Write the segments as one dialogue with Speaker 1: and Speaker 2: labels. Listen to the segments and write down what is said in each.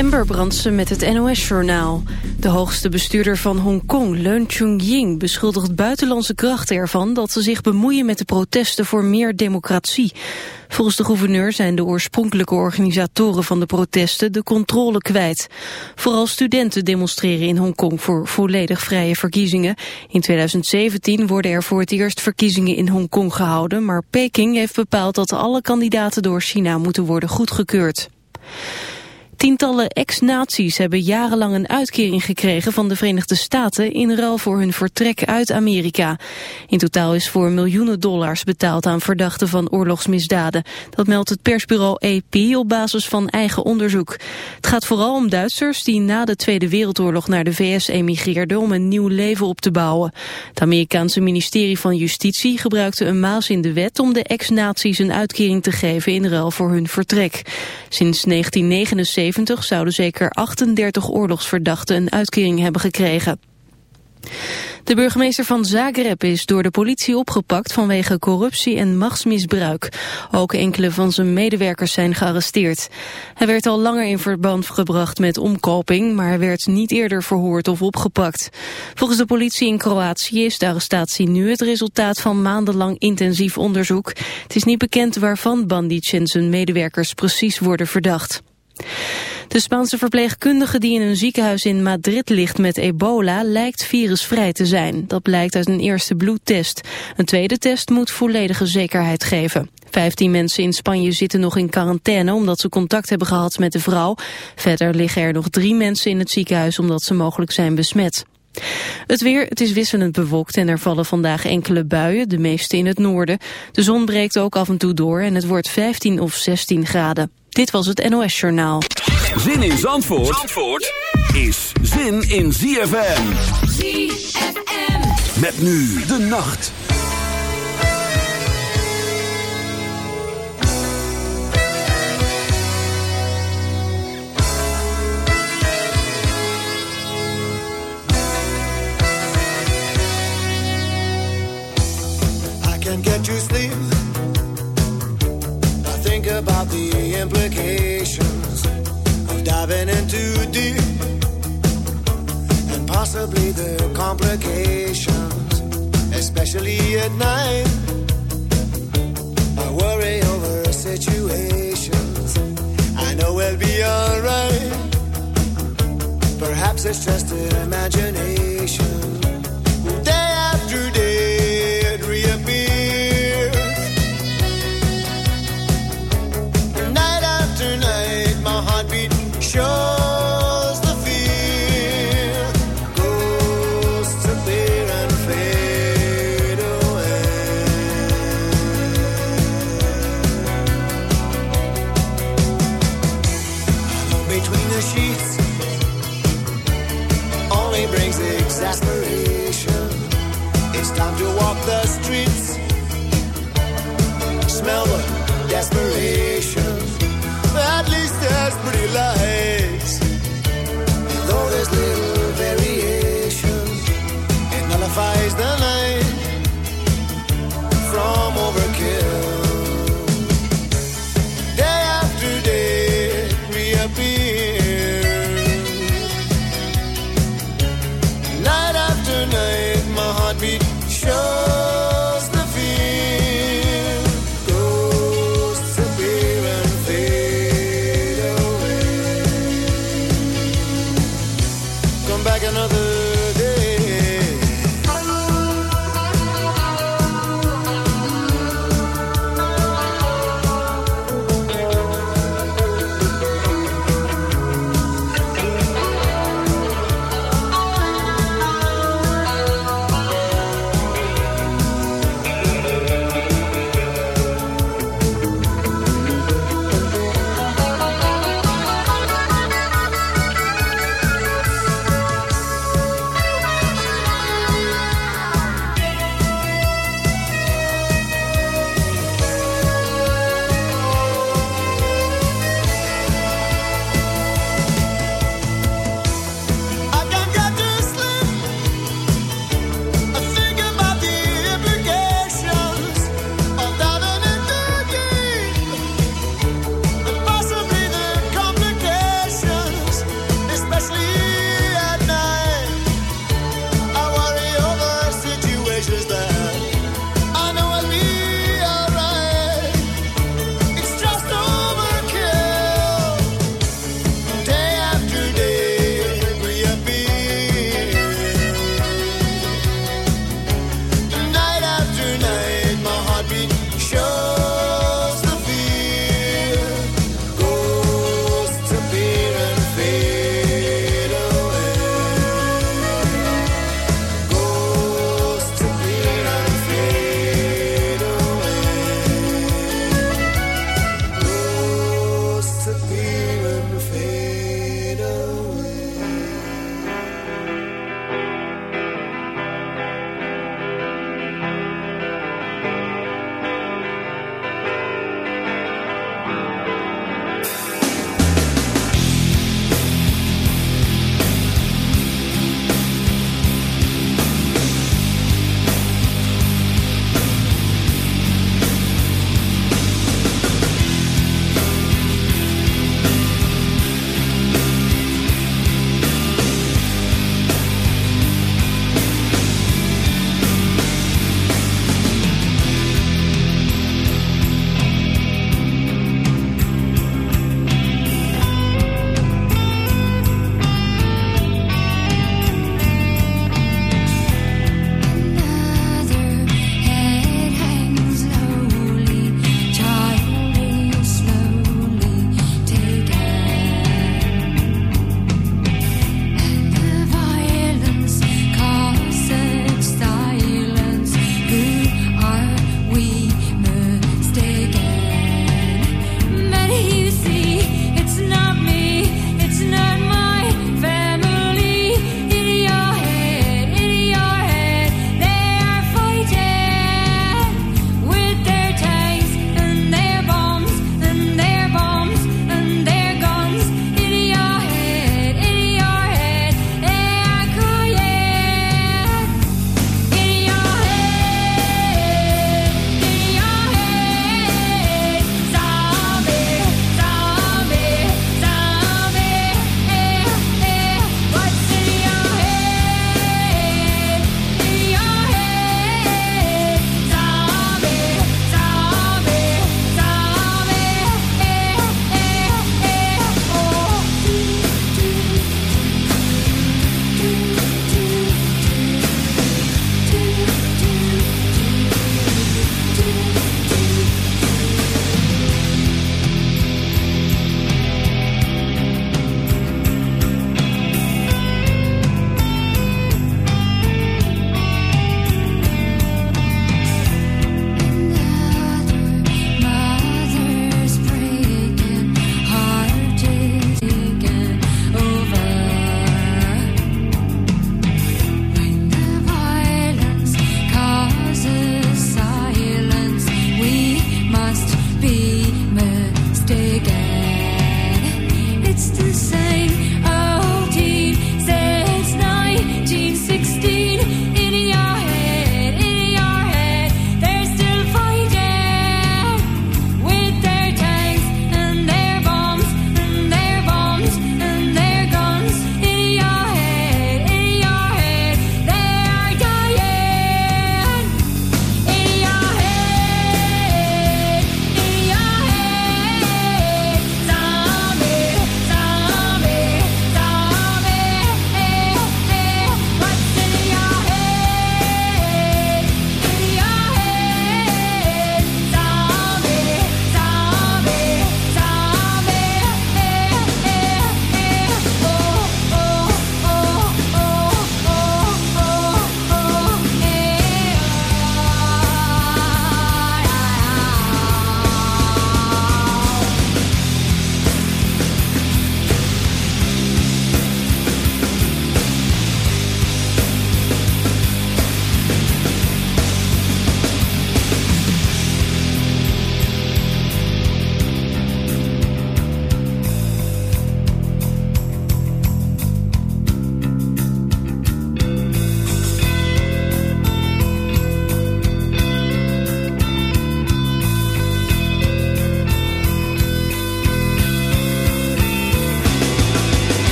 Speaker 1: Ember Brandsen met het NOS-journaal. De hoogste bestuurder van Hongkong, Leun Chun-ying... beschuldigt buitenlandse krachten ervan dat ze zich bemoeien met de protesten voor meer democratie. Volgens de gouverneur zijn de oorspronkelijke organisatoren van de protesten de controle kwijt. Vooral studenten demonstreren in Hongkong voor volledig vrije verkiezingen. In 2017 worden er voor het eerst verkiezingen in Hongkong gehouden... maar Peking heeft bepaald dat alle kandidaten door China moeten worden goedgekeurd. Tientallen ex-nazi's hebben jarenlang een uitkering gekregen van de Verenigde Staten in ruil voor hun vertrek uit Amerika. In totaal is voor miljoenen dollars betaald aan verdachten van oorlogsmisdaden. Dat meldt het persbureau AP op basis van eigen onderzoek. Het gaat vooral om Duitsers die na de Tweede Wereldoorlog naar de VS emigreerden om een nieuw leven op te bouwen. Het Amerikaanse ministerie van Justitie gebruikte een maas in de wet om de ex-nazi's een uitkering te geven in ruil voor hun vertrek. Sinds 1979 zouden zeker 38 oorlogsverdachten een uitkering hebben gekregen. De burgemeester van Zagreb is door de politie opgepakt vanwege corruptie en machtsmisbruik. Ook enkele van zijn medewerkers zijn gearresteerd. Hij werd al langer in verband gebracht met omkoping, maar werd niet eerder verhoord of opgepakt. Volgens de politie in Kroatië is de arrestatie nu het resultaat van maandenlang intensief onderzoek. Het is niet bekend waarvan Bandic en zijn medewerkers precies worden verdacht. De Spaanse verpleegkundige die in een ziekenhuis in Madrid ligt met ebola lijkt virusvrij te zijn. Dat blijkt uit een eerste bloedtest. Een tweede test moet volledige zekerheid geven. Vijftien mensen in Spanje zitten nog in quarantaine omdat ze contact hebben gehad met de vrouw. Verder liggen er nog drie mensen in het ziekenhuis omdat ze mogelijk zijn besmet. Het weer, het is wisselend bewolkt en er vallen vandaag enkele buien, de meeste in het noorden. De zon breekt ook af en toe door en het wordt 15 of 16 graden. Dit was het NOS Journaal.
Speaker 2: Zin in Zandvoort, Zandvoort is zin in ZFM. ZFM. Met nu de nacht.
Speaker 3: I can get you sleep. I think about the implications of diving in too deep. And possibly the complications, especially at night. I worry over situations. I know we'll be alright. Perhaps it's just imagination. Pretty lights. Though there's little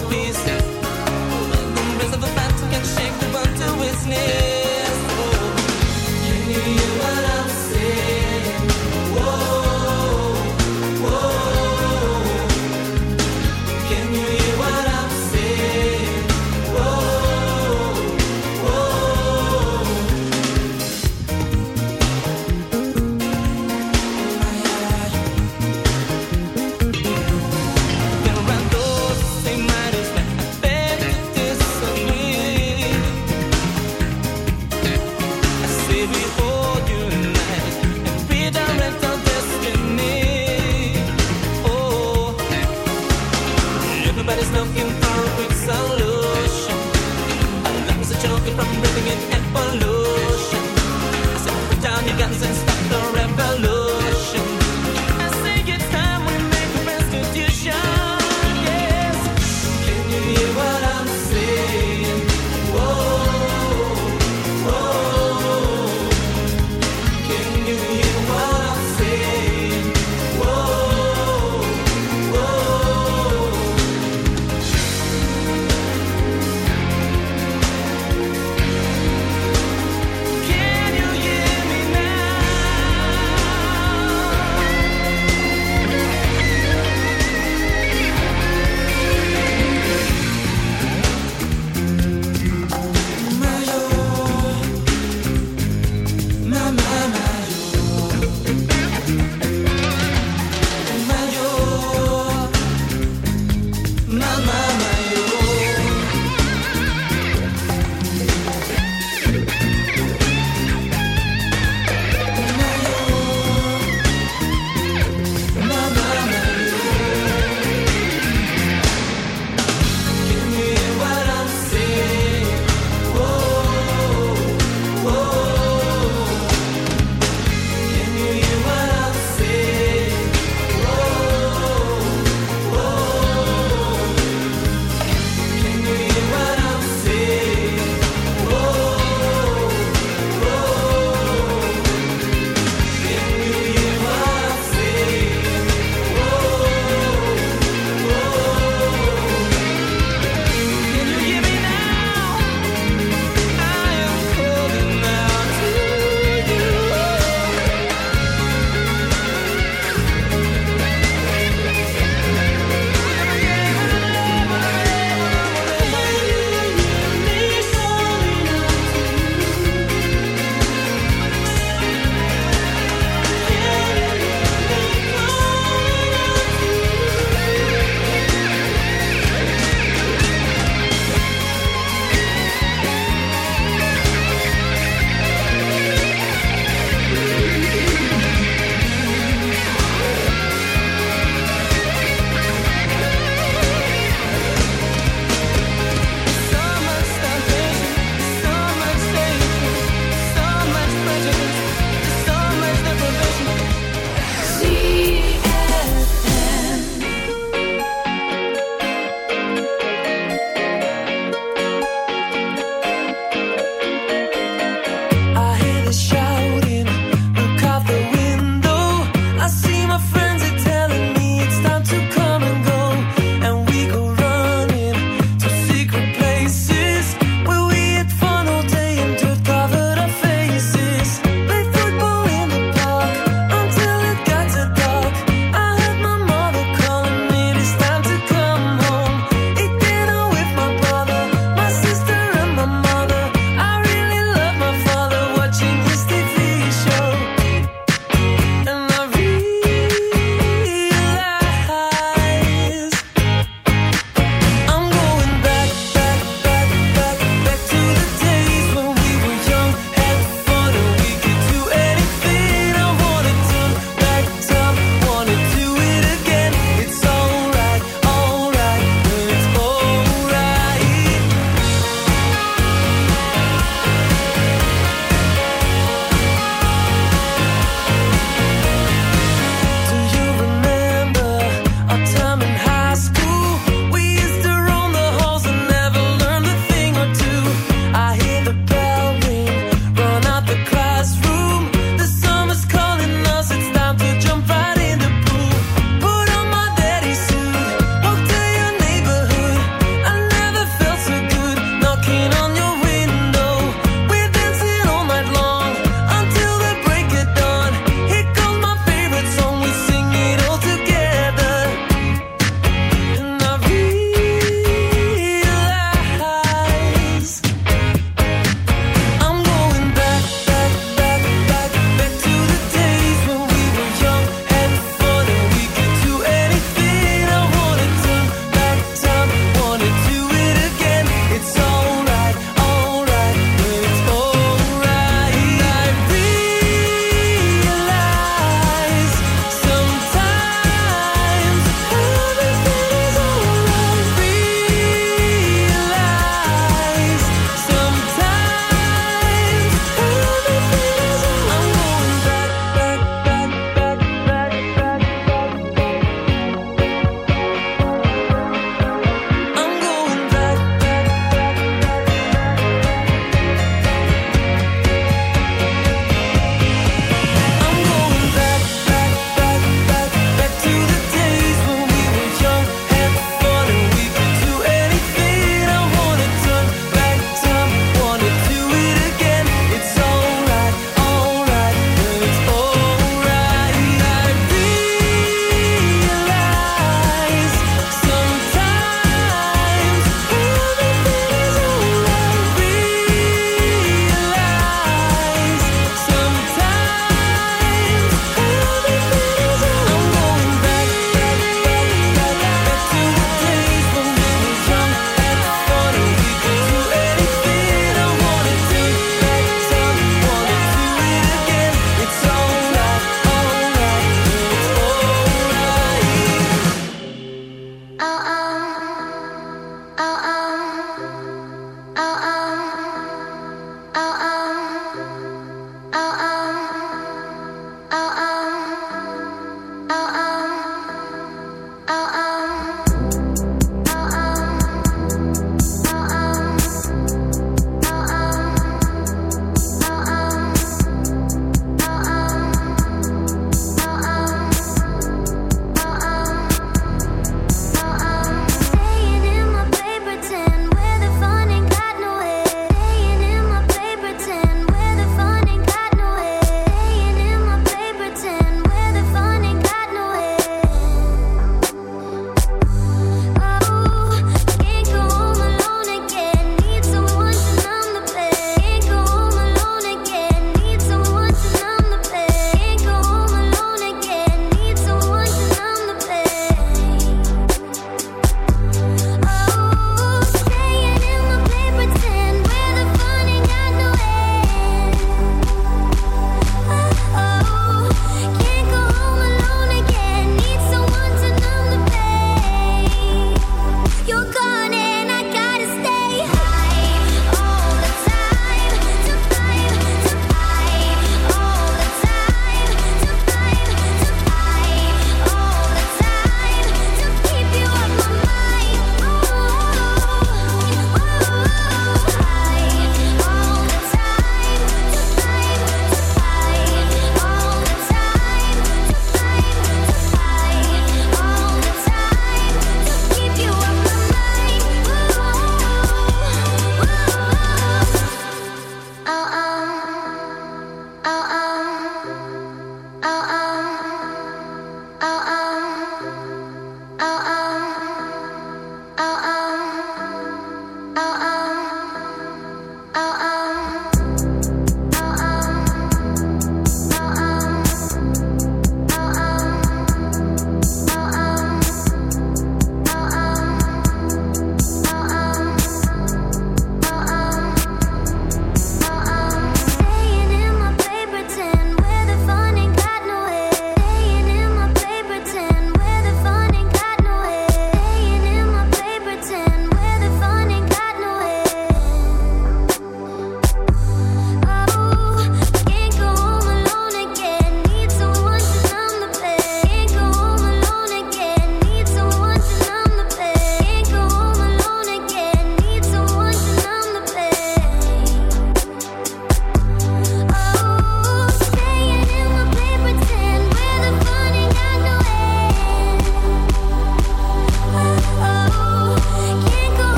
Speaker 3: peace.
Speaker 4: be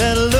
Speaker 4: that love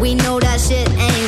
Speaker 4: we know that shit ain't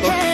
Speaker 4: travel.